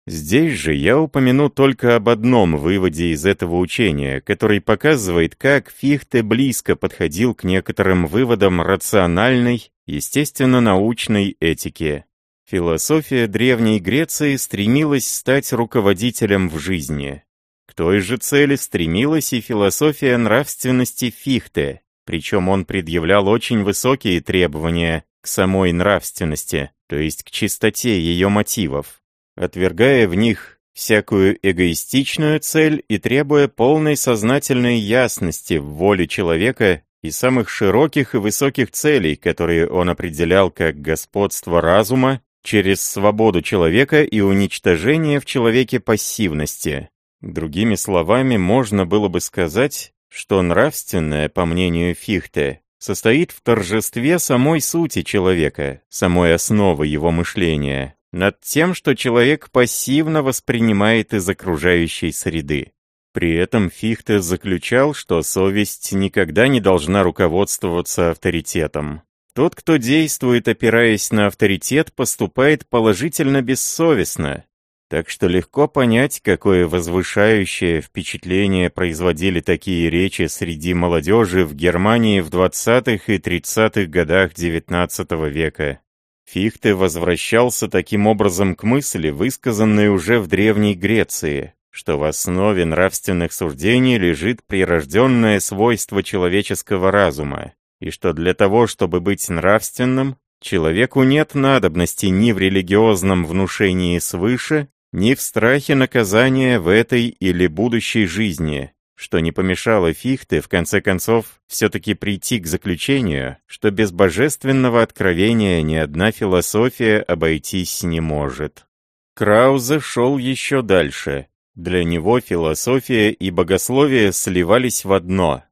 Здесь же я упомяну только об одном выводе из этого учения, который показывает, как Фихте близко подходил к некоторым выводам рациональной, естественно-научной этики. Философия Древней Греции стремилась стать руководителем в жизни. К той же цели стремилась и философия нравственности Фихте, причем он предъявлял очень высокие требования к самой нравственности, то есть к чистоте ее мотивов, отвергая в них всякую эгоистичную цель и требуя полной сознательной ясности в воле человека и самых широких и высоких целей, которые он определял как господство разума через свободу человека и уничтожение в человеке пассивности. Другими словами, можно было бы сказать, что нравственное, по мнению Фихте, состоит в торжестве самой сути человека, самой основы его мышления, над тем, что человек пассивно воспринимает из окружающей среды. При этом Фихте заключал, что совесть никогда не должна руководствоваться авторитетом. Тот, кто действует, опираясь на авторитет, поступает положительно бессовестно. Так что легко понять, какое возвышающее впечатление производили такие речи среди молодежи в Германии в 20-х и 30-х годах XIX века. Фихте возвращался таким образом к мысли, высказанной уже в Древней Греции, что в основе нравственных суждений лежит прирожденное свойство человеческого разума, и что для того, чтобы быть нравственным, человеку нет надобности ни в религиозном внушении свыше, ни в страхе наказания в этой или будущей жизни, что не помешало Фихте, в конце концов, все-таки прийти к заключению, что без божественного откровения ни одна философия обойтись не может. Краузе шел еще дальше. Для него философия и богословие сливались в одно,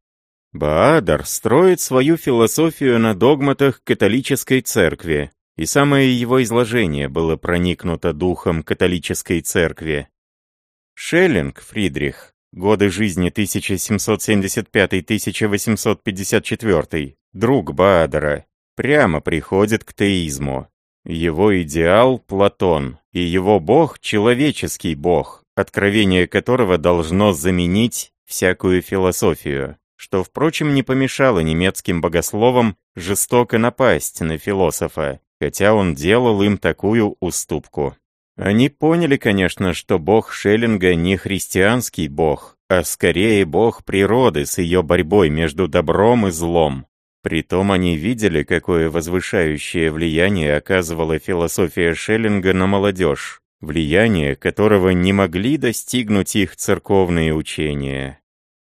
Баадар строит свою философию на догматах католической церкви, и самое его изложение было проникнуто духом католической церкви. Шеллинг Фридрих, годы жизни 1775-1854, друг Баадара, прямо приходит к теизму. Его идеал — Платон, и его бог — человеческий бог, откровение которого должно заменить всякую философию что, впрочем, не помешало немецким богословам жестоко напасть на философа, хотя он делал им такую уступку. Они поняли, конечно, что бог Шеллинга не христианский бог, а скорее бог природы с ее борьбой между добром и злом. Притом они видели, какое возвышающее влияние оказывала философия Шеллинга на молодежь, влияние которого не могли достигнуть их церковные учения.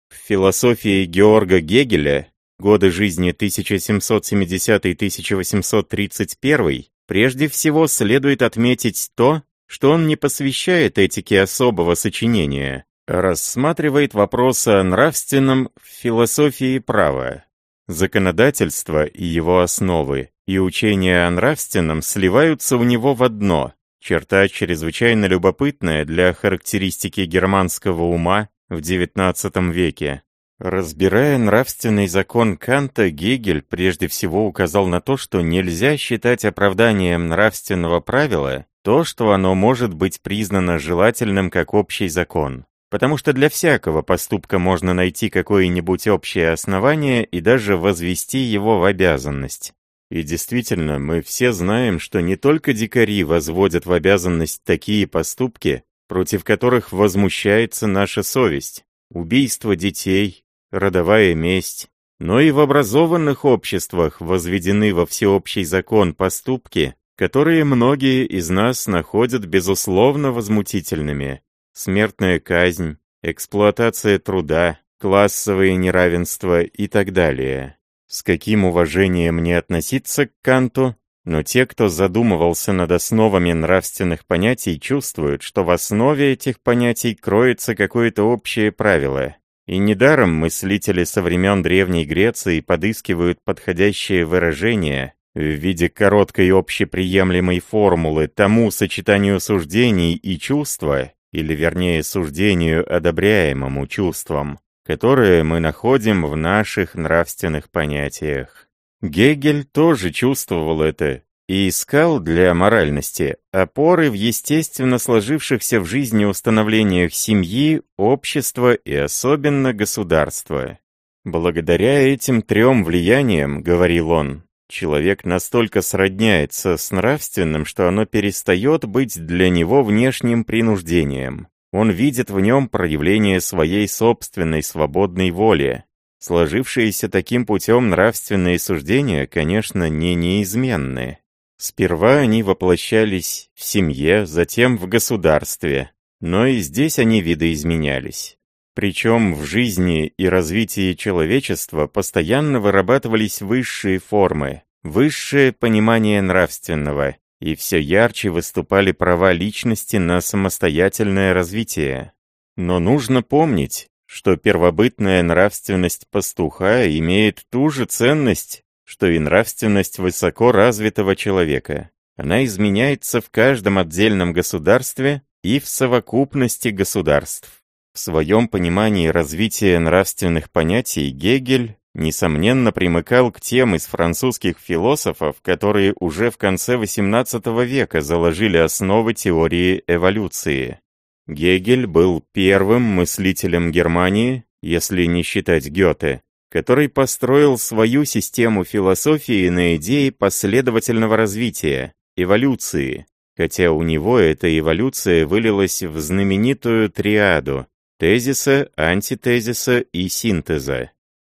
В философии Георга Гегеля годы жизни 1770-1831 прежде всего следует отметить то, что он не посвящает этике особого сочинения, а рассматривает вопрос о нравственном в философии права. Законодательство и его основы, и учение о нравственном сливаются у него в одно, черта чрезвычайно любопытная для характеристики германского ума в XIX веке. Разбирая нравственный закон Канта, Гегель прежде всего указал на то, что нельзя считать оправданием нравственного правила то, что оно может быть признано желательным как общий закон. Потому что для всякого поступка можно найти какое-нибудь общее основание и даже возвести его в обязанность. И действительно, мы все знаем, что не только дикари возводят в обязанность такие поступки, против которых возмущается наша совесть, убийство детей, родовая месть, но и в образованных обществах возведены во всеобщий закон поступки, которые многие из нас находят безусловно возмутительными. Смертная казнь, эксплуатация труда, классовые неравенства и так далее. С каким уважением не относиться к Канту, но те, кто задумывался над основами нравственных понятий, чувствуют, что в основе этих понятий кроется какое-то общее правило. И недаром мыслители со времен Древней Греции подыскивают подходящее выражение в виде короткой общеприемлемой формулы тому сочетанию суждений и чувства, или вернее суждению одобряемому чувствам, которое мы находим в наших нравственных понятиях. Гегель тоже чувствовал это и искал для моральности опоры в естественно сложившихся в жизни установлениях семьи, общества и особенно государства. Благодаря этим трем влияниям, говорил он, человек настолько сродняется с нравственным, что оно перестает быть для него внешним принуждением. Он видит в нем проявление своей собственной свободной воли. Сложившиеся таким путем нравственные суждения, конечно, не неизменны. Сперва они воплощались в семье, затем в государстве, но и здесь они видоизменялись. Причем в жизни и развитии человечества постоянно вырабатывались высшие формы, высшее понимание нравственного, и все ярче выступали права личности на самостоятельное развитие. Но нужно помнить, что первобытная нравственность пастуха имеет ту же ценность, что и нравственность высоко развитого человека. Она изменяется в каждом отдельном государстве и в совокупности государств. В своем понимании развития нравственных понятий Гегель несомненно, примыкал к тем из французских философов, которые уже в конце XVIII века заложили основы теории эволюции. Гегель был первым мыслителем Германии, если не считать Гёте, который построил свою систему философии на идее последовательного развития, эволюции, хотя у него эта эволюция вылилась в знаменитую триаду тезиса, антитезиса и синтеза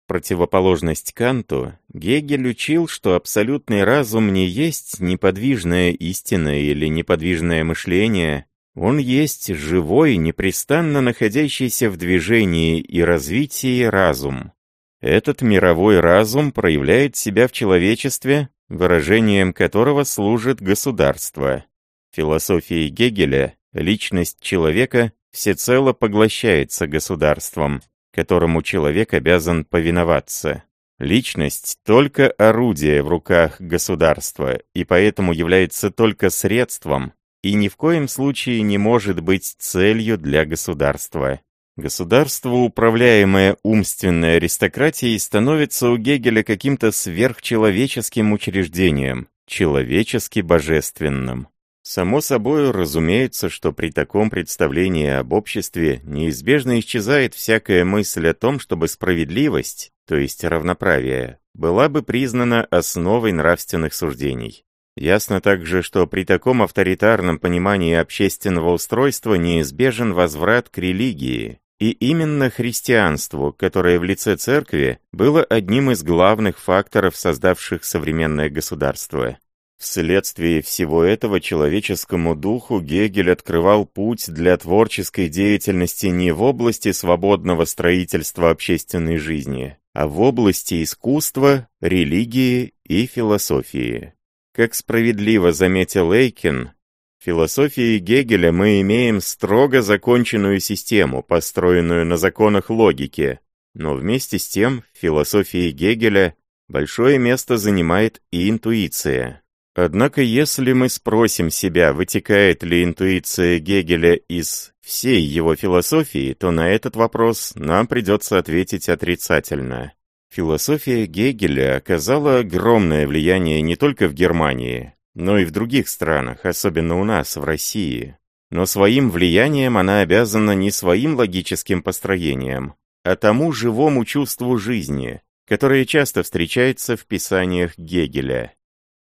противоположность Канту, Гегель учил, что абсолютный разум не есть неподвижная истина или неподвижное мышление, он есть живой, непрестанно находящийся в движении и развитии разум. Этот мировой разум проявляет себя в человечестве, выражением которого служит государство. В философии Гегеля личность человека всецело поглощается государством, которому человек обязан повиноваться. Личность — только орудие в руках государства, и поэтому является только средством, и ни в коем случае не может быть целью для государства. Государство, управляемое умственной аристократией, становится у Гегеля каким-то сверхчеловеческим учреждением, человечески божественным. Само собой разумеется, что при таком представлении об обществе неизбежно исчезает всякая мысль о том, чтобы справедливость, то есть равноправие, была бы признана основой нравственных суждений. Ясно также, что при таком авторитарном понимании общественного устройства неизбежен возврат к религии, и именно христианству, которое в лице церкви было одним из главных факторов, создавших современное государство. Вследствие всего этого человеческому духу Гегель открывал путь для творческой деятельности не в области свободного строительства общественной жизни, а в области искусства, религии и философии. Как справедливо заметил Эйкин, в философии Гегеля мы имеем строго законченную систему, построенную на законах логики, но вместе с тем в философии Гегеля большое место занимает и интуиция. Однако если мы спросим себя, вытекает ли интуиция Гегеля из всей его философии, то на этот вопрос нам придется ответить отрицательно. Философия Гегеля оказала огромное влияние не только в Германии, но и в других странах, особенно у нас, в России. Но своим влиянием она обязана не своим логическим построением, а тому живому чувству жизни, которое часто встречается в писаниях Гегеля.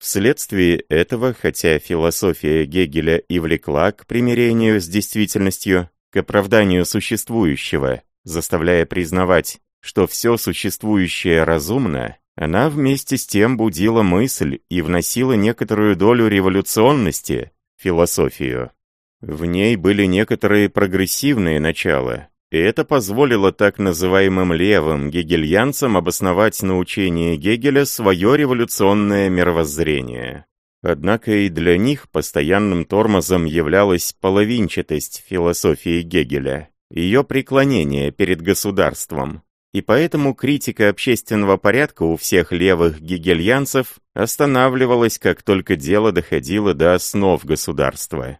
Вследствие этого, хотя философия Гегеля и влекла к примирению с действительностью, к оправданию существующего, заставляя признавать, что все существующее разумно, она вместе с тем будила мысль и вносила некоторую долю революционности философию. В ней были некоторые прогрессивные начала, и это позволило так называемым левым гегельянцам обосновать на учении Гегеля свое революционное мировоззрение. Однако и для них постоянным тормозом являлась половинчатость философии Гегеля, ее преклонение перед государством. И поэтому критика общественного порядка у всех левых гегельянцев останавливалась, как только дело доходило до основ государства.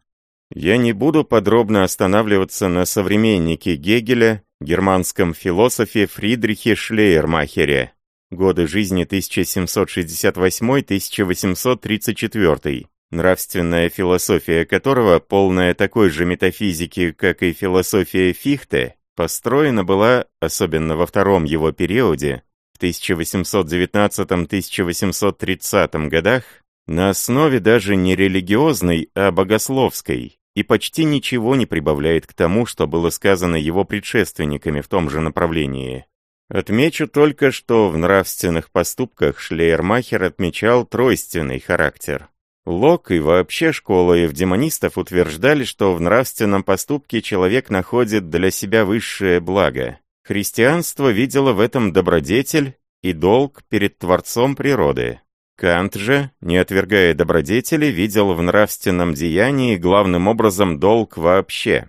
Я не буду подробно останавливаться на современнике Гегеля, германском философе Фридрихе Шлейермахере, годы жизни 1768-1834, нравственная философия которого, полная такой же метафизики, как и философия Фихте, построена была, особенно во втором его периоде, в 1819-1830 годах, на основе даже не религиозной, а богословской, и почти ничего не прибавляет к тому, что было сказано его предшественниками в том же направлении. Отмечу только, что в нравственных поступках Шлейермахер отмечал тройственный характер. Лок и вообще школа евдемонистов утверждали, что в нравственном поступке человек находит для себя высшее благо. Христианство видело в этом добродетель и долг перед Творцом природы. Кант же, не отвергая добродетели, видел в нравственном деянии главным образом долг вообще.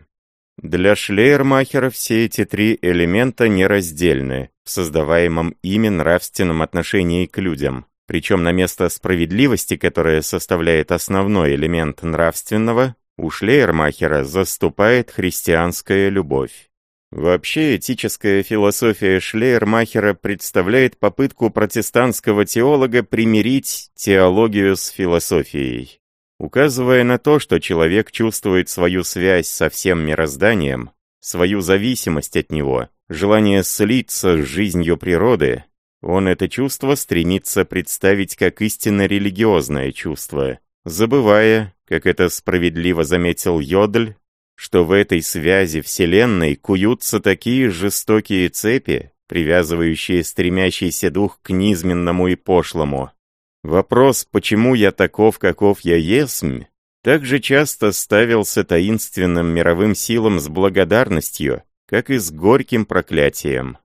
Для Шлейермахера все эти три элемента нераздельны в создаваемом ими нравственном отношении к людям. Причем на место справедливости, которая составляет основной элемент нравственного, у Шлейермахера заступает христианская любовь. Вообще, этическая философия Шлейермахера представляет попытку протестантского теолога примирить теологию с философией. Указывая на то, что человек чувствует свою связь со всем мирозданием, свою зависимость от него, желание слиться с жизнью природы, он это чувство стремится представить как истинно религиозное чувство, забывая, как это справедливо заметил Йодль, что в этой связи Вселенной куются такие жестокие цепи, привязывающие стремящийся дух к низменному и пошлому. Вопрос, почему я таков, каков я есмь, также часто ставился таинственным мировым силам с благодарностью, как и с горьким проклятием.